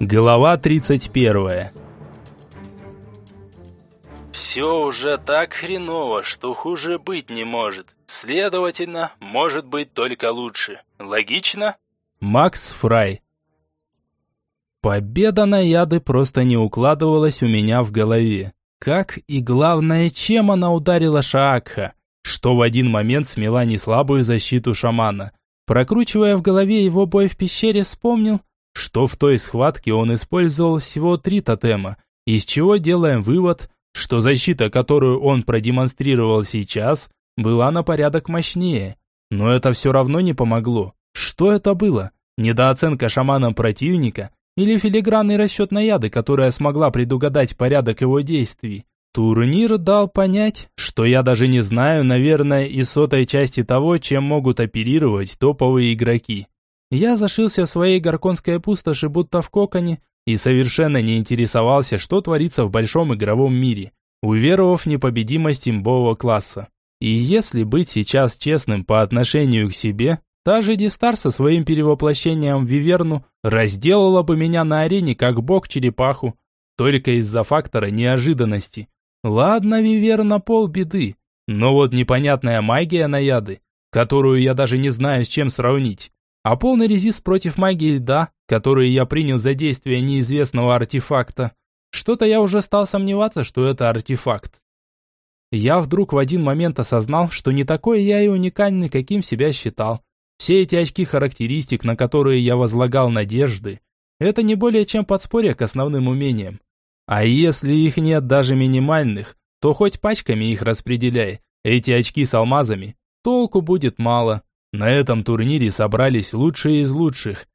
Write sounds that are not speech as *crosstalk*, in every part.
Глава 31. Все уже так хреново, что хуже быть не может. Следовательно, может быть только лучше. Логично? Макс Фрай. Победа на яды просто не укладывалась у меня в голове. Как и главное, чем она ударила Шаакха, что в один момент смела неслабую защиту шамана. Прокручивая в голове его бой в пещере, вспомнил, что в той схватке он использовал всего три тотема, из чего делаем вывод, что защита, которую он продемонстрировал сейчас, была на порядок мощнее. Но это все равно не помогло. Что это было? Недооценка шаманом противника или филигранный расчет на яды, которая смогла предугадать порядок его действий? Турнир дал понять, что я даже не знаю, наверное, и сотой части того, чем могут оперировать топовые игроки. Я зашился в своей горконской пустоши, будто в коконе, и совершенно не интересовался, что творится в большом игровом мире, уверовав в непобедимость имбового класса. И если быть сейчас честным по отношению к себе, та же Дистар со своим перевоплощением в Виверну разделала бы меня на арене как бог-черепаху, только из-за фактора неожиданности. Ладно, Виверна полбеды, но вот непонятная магия на яды, которую я даже не знаю с чем сравнить, а полный резист против магии льда, который я принял за действие неизвестного артефакта. Что-то я уже стал сомневаться, что это артефакт. Я вдруг в один момент осознал, что не такой я и уникальный, каким себя считал. Все эти очки характеристик, на которые я возлагал надежды, это не более чем подспорье к основным умениям. А если их нет даже минимальных, то хоть пачками их распределяй. Эти очки с алмазами, толку будет мало. На этом турнире собрались лучшие из лучших.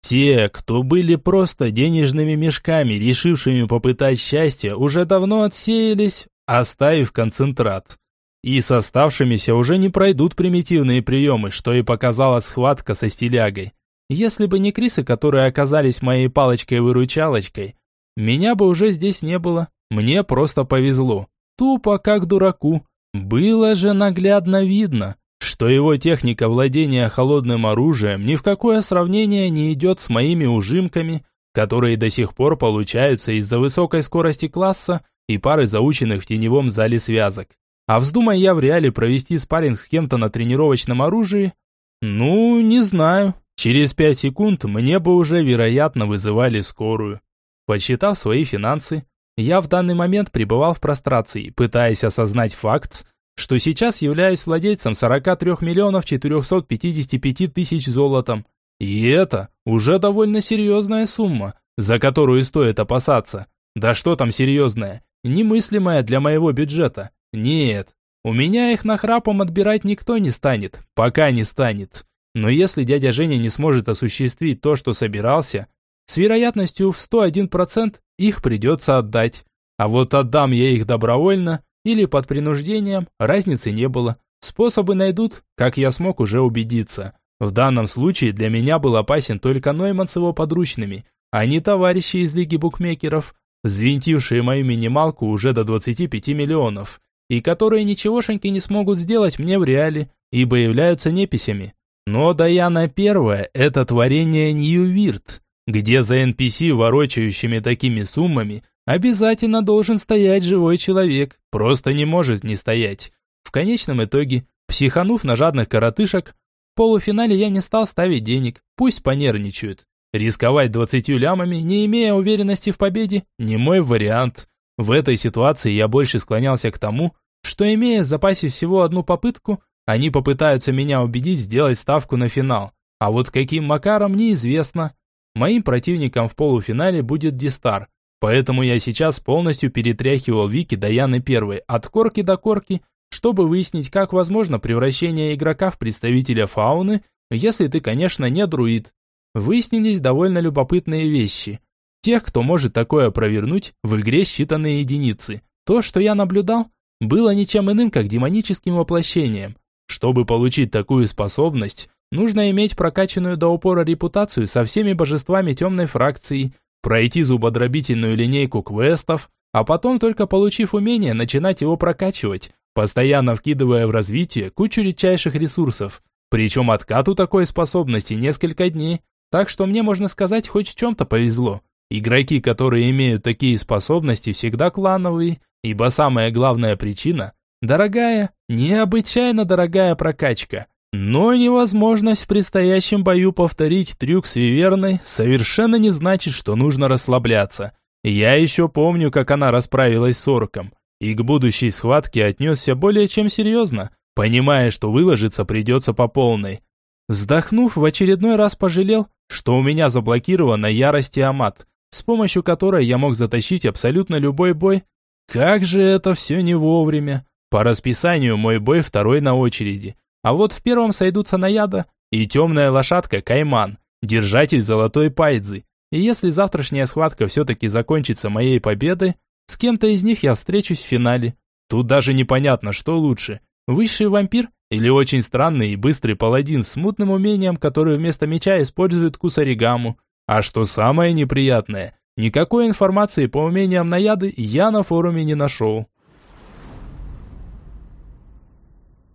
Те, кто были просто денежными мешками, решившими попытать счастье, уже давно отсеялись, оставив концентрат. И с оставшимися уже не пройдут примитивные приемы, что и показала схватка со стилягой. Если бы не Крисы, которые оказались моей палочкой-выручалочкой, меня бы уже здесь не было. Мне просто повезло. Тупо как дураку. Было же наглядно видно, что его техника владения холодным оружием ни в какое сравнение не идет с моими ужимками, которые до сих пор получаются из-за высокой скорости класса и пары заученных в теневом зале связок. А вздумай я в реале провести спарринг с кем-то на тренировочном оружии? Ну, не знаю. Через пять секунд мне бы уже, вероятно, вызывали скорую. Подсчитав свои финансы, я в данный момент пребывал в прострации, пытаясь осознать факт, что сейчас являюсь владельцем 43 миллионов 455 тысяч золотом. И это уже довольно серьезная сумма, за которую стоит опасаться. Да что там серьезная, немыслимая для моего бюджета. Нет, у меня их нахрапом отбирать никто не станет, пока не станет. Но если дядя Женя не сможет осуществить то, что собирался, с вероятностью в 101% их придется отдать. А вот отдам я их добровольно, или под принуждением, разницы не было. Способы найдут, как я смог уже убедиться. В данном случае для меня был опасен только Нойман с его подручными, а не товарищи из Лиги букмекеров, взвинтившие мою минималку уже до 25 миллионов, и которые ничегошеньки не смогут сделать мне в реале, ибо являются неписями. Но Даяна Первая – это творение Ньювирт, где за NPC, ворочающими такими суммами, Обязательно должен стоять живой человек, просто не может не стоять. В конечном итоге, психанув на жадных коротышек, в полуфинале я не стал ставить денег, пусть понервничают. Рисковать двадцатью лямами, не имея уверенности в победе, не мой вариант. В этой ситуации я больше склонялся к тому, что имея в запасе всего одну попытку, они попытаются меня убедить сделать ставку на финал. А вот каким макаром, неизвестно. Моим противником в полуфинале будет Дистар, Поэтому я сейчас полностью перетряхивал Вики Даяны первой, от корки до корки, чтобы выяснить, как возможно превращение игрока в представителя фауны, если ты, конечно, не друид. Выяснились довольно любопытные вещи. Тех, кто может такое провернуть, в игре считанные единицы. То, что я наблюдал, было ничем иным, как демоническим воплощением. Чтобы получить такую способность, нужно иметь прокачанную до упора репутацию со всеми божествами темной фракции – пройти зубодробительную линейку квестов, а потом только получив умение, начинать его прокачивать, постоянно вкидывая в развитие кучу редчайших ресурсов. Причем откату такой способности несколько дней, так что мне, можно сказать, хоть в чем-то повезло. Игроки, которые имеют такие способности, всегда клановые, ибо самая главная причина – дорогая, необычайно дорогая прокачка. Но невозможность в предстоящем бою повторить трюк с Виверной совершенно не значит, что нужно расслабляться. Я еще помню, как она расправилась с орком, и к будущей схватке отнесся более чем серьезно, понимая, что выложиться придется по полной. Вздохнув, в очередной раз пожалел, что у меня заблокирована ярость и амат, с помощью которой я мог затащить абсолютно любой бой. Как же это все не вовремя. По расписанию мой бой второй на очереди. А вот в первом сойдутся Наяда и темная лошадка Кайман, держатель золотой пайдзы. И если завтрашняя схватка все-таки закончится моей победой, с кем-то из них я встречусь в финале. Тут даже непонятно, что лучше. Высший вампир или очень странный и быстрый паладин с мутным умением, который вместо меча использует кусаригаму. А что самое неприятное, никакой информации по умениям наяды я на форуме не нашел.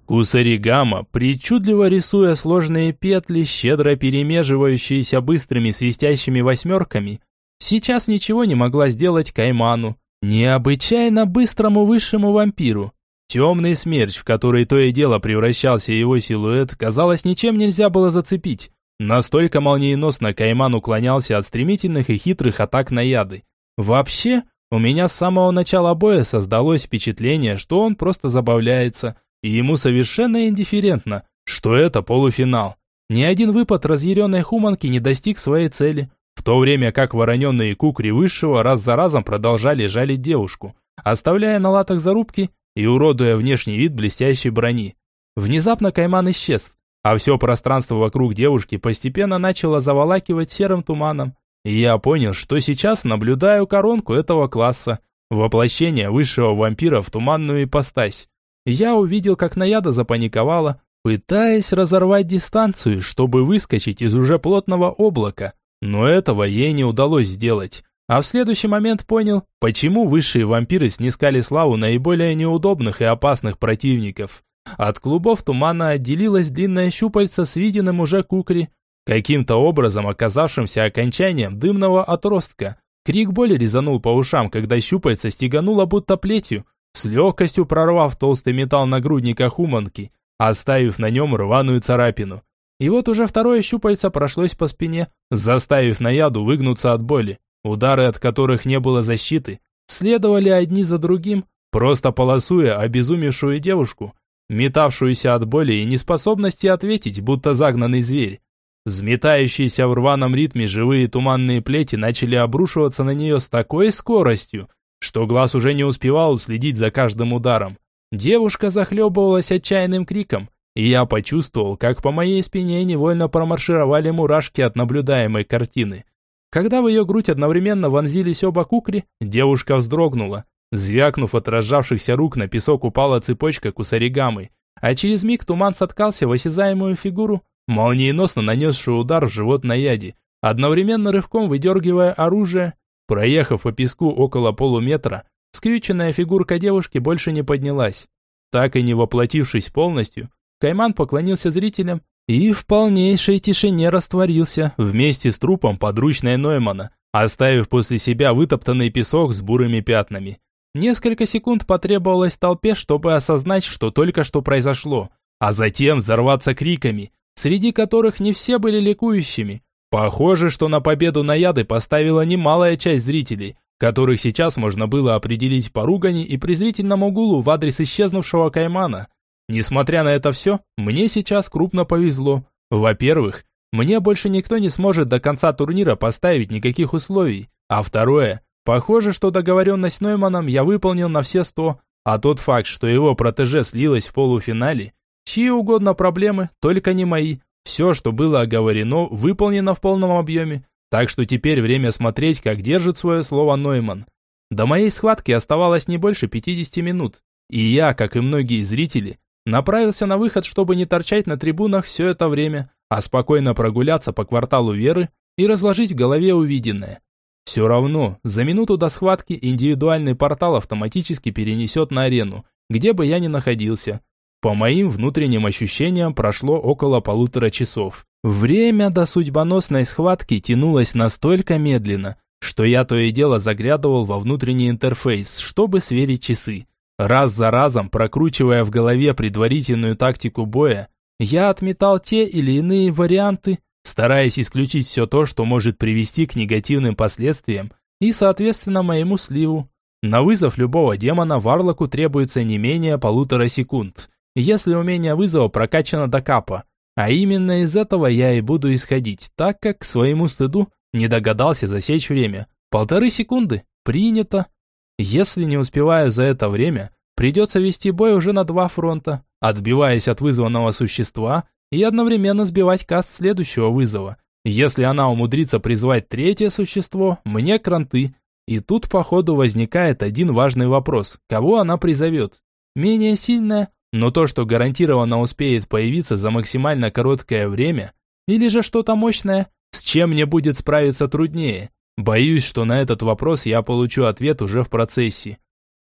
Кусаригама, причудливо рисуя сложные петли, щедро перемеживающиеся быстрыми свистящими восьмерками, сейчас ничего не могла сделать Кайману, необычайно быстрому высшему вампиру. Темный смерч, в который то и дело превращался его силуэт, казалось, ничем нельзя было зацепить. Настолько молниеносно Кайман уклонялся от стремительных и хитрых атак на яды. Вообще, у меня с самого начала боя создалось впечатление, что он просто забавляется, и ему совершенно индифферентно, что это полуфинал. Ни один выпад разъяренной хуманки не достиг своей цели, в то время как вороненные кукри высшего раз за разом продолжали жалить девушку, оставляя на латах зарубки и уродуя внешний вид блестящей брони. Внезапно Кайман исчез, а все пространство вокруг девушки постепенно начало заволакивать серым туманом. И я понял, что сейчас наблюдаю коронку этого класса, воплощение высшего вампира в туманную ипостась. Я увидел, как Наяда запаниковала, пытаясь разорвать дистанцию, чтобы выскочить из уже плотного облака. Но этого ей не удалось сделать. А в следующий момент понял, почему высшие вампиры снискали славу наиболее неудобных и опасных противников. От клубов тумана отделилась длинная щупальца с виденным уже кукри, каким-то образом оказавшимся окончанием дымного отростка. Крик боли резанул по ушам, когда щупальца стегануло будто плетью, с легкостью прорвав толстый металл нагрудника хуманки, оставив на нем рваную царапину. И вот уже второе щупальце прошлось по спине, заставив наяду выгнуться от боли. Удары, от которых не было защиты, следовали одни за другим, просто полосуя обезумевшую девушку, метавшуюся от боли и неспособности ответить, будто загнанный зверь. Взметающиеся в рваном ритме живые туманные плети начали обрушиваться на нее с такой скоростью, что глаз уже не успевал уследить за каждым ударом. Девушка захлебывалась отчаянным криком, и я почувствовал, как по моей спине невольно промаршировали мурашки от наблюдаемой картины. Когда в ее грудь одновременно вонзились оба кукри, девушка вздрогнула, Звякнув от разжавшихся рук, на песок упала цепочка кусаригамы, а через миг туман соткался в осязаемую фигуру, молниеносно нанесшую удар в живот на яде, одновременно рывком выдергивая оружие. Проехав по песку около полуметра, скрюченная фигурка девушки больше не поднялась. Так и не воплотившись полностью, Кайман поклонился зрителям и в полнейшей тишине растворился вместе с трупом подручной Ноймана, оставив после себя вытоптанный песок с бурыми пятнами. Несколько секунд потребовалось толпе, чтобы осознать, что только что произошло, а затем взорваться криками, среди которых не все были ликующими. Похоже, что на победу Наяды поставила немалая часть зрителей, которых сейчас можно было определить по ругани и презрительному гулу в адрес исчезнувшего Каймана. Несмотря на это все, мне сейчас крупно повезло. Во-первых, мне больше никто не сможет до конца турнира поставить никаких условий. А второе, Похоже, что договоренность с Нойманом я выполнил на все сто, а тот факт, что его протеже слилось в полуфинале, чьи угодно проблемы, только не мои. Все, что было оговорено, выполнено в полном объеме, так что теперь время смотреть, как держит свое слово Нойман. До моей схватки оставалось не больше 50 минут, и я, как и многие зрители, направился на выход, чтобы не торчать на трибунах все это время, а спокойно прогуляться по кварталу Веры и разложить в голове увиденное. Все равно, за минуту до схватки индивидуальный портал автоматически перенесет на арену, где бы я ни находился. По моим внутренним ощущениям прошло около полутора часов. Время до судьбоносной схватки тянулось настолько медленно, что я то и дело заглядывал во внутренний интерфейс, чтобы сверить часы. Раз за разом, прокручивая в голове предварительную тактику боя, я отметал те или иные варианты, стараясь исключить все то, что может привести к негативным последствиям и, соответственно, моему сливу. На вызов любого демона Варлоку требуется не менее полутора секунд, если умение вызова прокачано до капа. А именно из этого я и буду исходить, так как к своему стыду не догадался засечь время. Полторы секунды. Принято. Если не успеваю за это время, придется вести бой уже на два фронта, отбиваясь от вызванного существа и одновременно сбивать каст следующего вызова. Если она умудрится призвать третье существо, мне кранты. И тут, походу, возникает один важный вопрос. Кого она призовет? Менее сильная, но то, что гарантированно успеет появиться за максимально короткое время, или же что-то мощное, с чем мне будет справиться труднее? Боюсь, что на этот вопрос я получу ответ уже в процессе.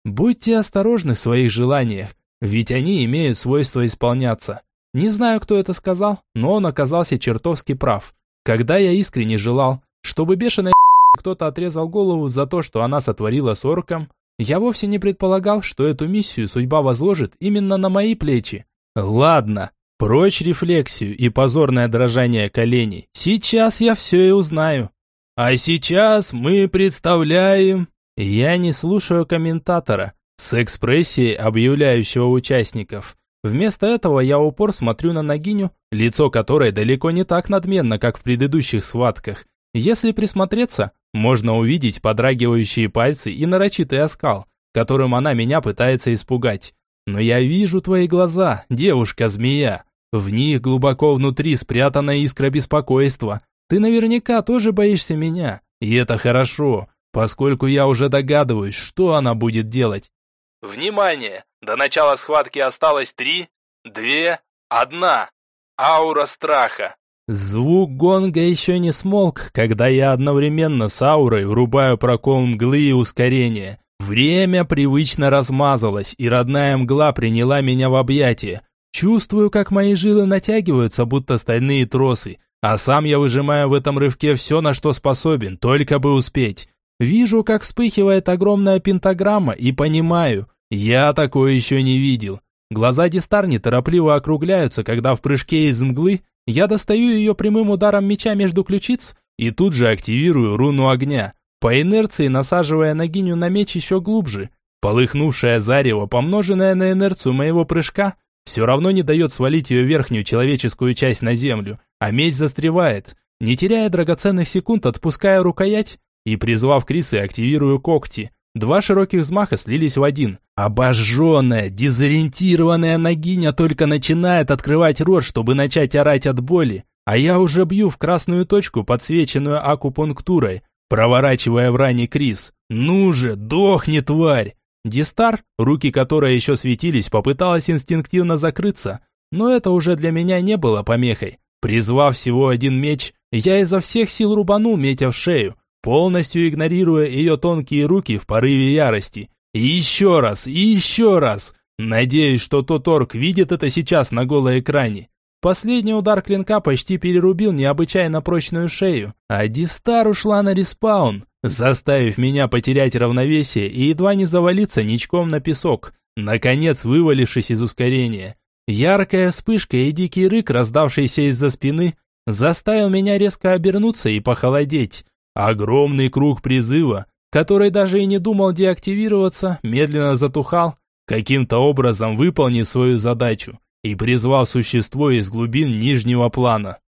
Будьте осторожны в своих желаниях, ведь они имеют свойство исполняться. Не знаю, кто это сказал, но он оказался чертовски прав. Когда я искренне желал, чтобы бешеная *laughs* кто-то отрезал голову за то, что она сотворила с орком, я вовсе не предполагал, что эту миссию судьба возложит именно на мои плечи. Ладно, прочь рефлексию и позорное дрожание коленей. Сейчас я все и узнаю. А сейчас мы представляем... Я не слушаю комментатора с экспрессией объявляющего участников. Вместо этого я упор смотрю на Нагиню, лицо которой далеко не так надменно, как в предыдущих схватках. Если присмотреться, можно увидеть подрагивающие пальцы и нарочитый оскал, которым она меня пытается испугать. Но я вижу твои глаза, девушка-змея. В них глубоко внутри спрятана искра беспокойства, ты наверняка тоже боишься меня, и это хорошо, поскольку я уже догадываюсь, что она будет делать. Внимание! До начала схватки осталось три, две, одна. Аура страха. Звук гонга еще не смолк, когда я одновременно с аурой врубаю прокол мглы и ускорение. Время привычно размазалось, и родная мгла приняла меня в объятия. Чувствую, как мои жилы натягиваются, будто стальные тросы, а сам я выжимаю в этом рывке все, на что способен, только бы успеть. Вижу, как вспыхивает огромная пентаграмма и понимаю, я такое еще не видел. Глаза Дистар неторопливо округляются, когда в прыжке из мглы я достаю ее прямым ударом меча между ключиц и тут же активирую руну огня, по инерции насаживая ногиню на меч еще глубже. Полыхнувшее зарево, помноженное на инерцию моего прыжка, все равно не дает свалить ее верхнюю человеческую часть на землю, а меч застревает. Не теряя драгоценных секунд, отпускаю рукоять и, призвав Крисы, активирую когти. Два широких взмаха слились в один. Обожженная, дезориентированная ногиня только начинает открывать рот, чтобы начать орать от боли, а я уже бью в красную точку, подсвеченную акупунктурой, проворачивая в ране Крис. «Ну же, дохни, тварь!» Дистар, руки которой еще светились, попыталась инстинктивно закрыться, но это уже для меня не было помехой. Призвав всего один меч, я изо всех сил рубанул метя в шею, полностью игнорируя ее тонкие руки в порыве ярости. Еще раз, еще раз. Надеюсь, что тот орк видит это сейчас на голой экране. Последний удар клинка почти перерубил необычайно прочную шею, а Дистар ушла на респаун, заставив меня потерять равновесие и едва не завалиться ничком на песок, наконец вывалившись из ускорения. Яркая вспышка и дикий рык, раздавшийся из-за спины, заставил меня резко обернуться и похолодеть. Огромный круг призыва, который даже и не думал деактивироваться, медленно затухал, каким-то образом выполнив свою задачу и призвал существо из глубин нижнего плана.